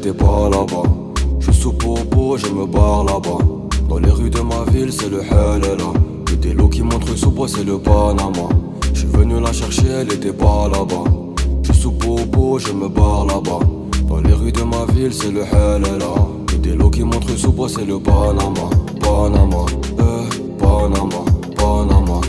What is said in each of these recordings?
était pas là-bas. Je suis sous popo, je me barre là-bas. Dans les rues de ma ville, c'est le hell là. Des lots qui montrent sous bois, c'est le Panama. Je suis venu la chercher, elle était pas là-bas. Je suis sous popo, je me barre là-bas. Dans les rues de ma ville, c'est le hell là. Des lots qui montrent sous bois, c'est le Panama. Panama, euh, Panama, Panama,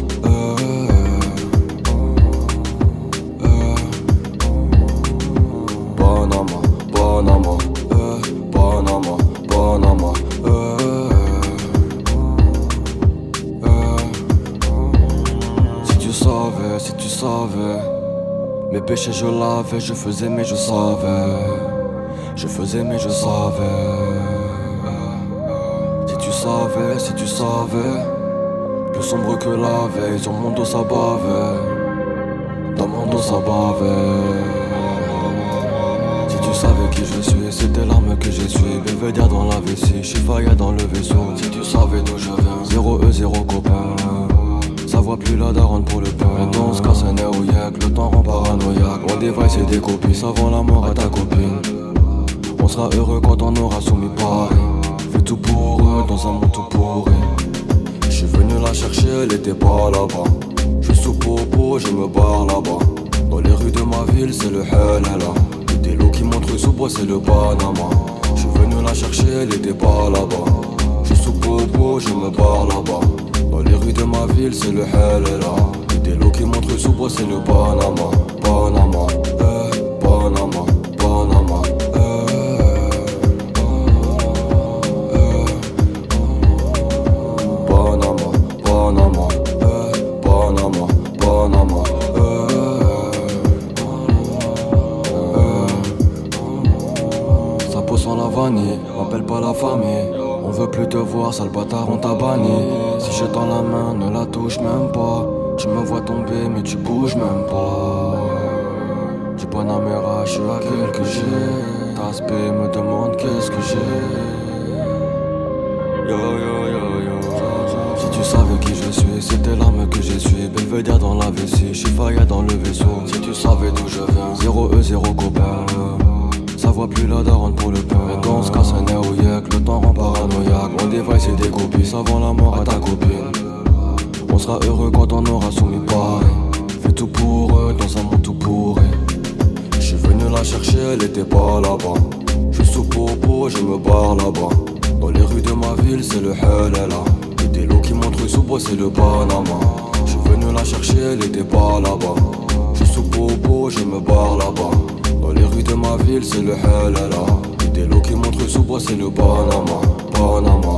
mes péchés je lavais, je faisais mais je savais, je faisais mais je savais. Si tu savais, si tu savais, plus sombre que la veille, sur mon dos ça bavait, dans mon dos ça bavait. Si tu savais qui je suis, c'était l'arme que j'ai su Belvedere dans la vessie, Chifaya dans le vaisseau. Si tu savais d'où je viens, zéro E, zéro copain plus la daronne pour le pain on se casse un air ou yak, le temps rend paranoïaque. On device et des copies, ça vend la mort à ta copine. On sera heureux quand on aura soumis Paris. Fais tout pour eux, dans un monde tout pourri. Je suis venu la chercher, elle était pas là-bas. Je suis sous popo, je me barre là-bas. Dans les rues de ma ville, c'est le hell là des lots qui montrent sous bois, c'est le Panama. Je suis venu la chercher, elle était pas là-bas. Je suis sous popo, je me barre là-bas. Les rues de ma ville, c'est le hell là. Des lots qui montrent sous bois, c'est le Panama. Panama, euh, Panama, Panama, euh, euh, Panama, Panama, euh, Panama, pose sans la vanille, m'appelle pas la famille. On veut plus te voir, sale bâtard, on t'a banni. Si je tends la main, ne la touche même pas. Tu me vois tomber, mais tu bouges même pas. Du Panamera, je suis à quelques G. Taspe me demande qu'est-ce que j'ai. Yo yo yo yo. Si tu savais qui je suis, c'était l'arme que j'ai su. Belvedere dans la vessie, Chifaya dans le vaisseau. Si tu savais d'où je viens, zéro E, zéro copain. Ça voit plus la daronne pour le pain. Maintenant on se casse un air le temps rend paranoïaque. On device et des copies, ça vend la mort à ta copine. On sera heureux quand on aura soumis Paris. Fais tout pour eux, dans un monde tout pourri. Je suis venu la chercher, elle était pas là-bas. Je suis sous popo, je me barre là-bas. Dans les rues de ma ville, c'est le hell là. Que des lots qui montrent sous bois, c'est le Panama. Je suis venu la chercher, elle était pas là-bas. Je suis sous popo, je me barre là-bas. Dans les rues de ma ville, c'est le. Que des lots qui montrent sous bois, c'est le Panama. Panama,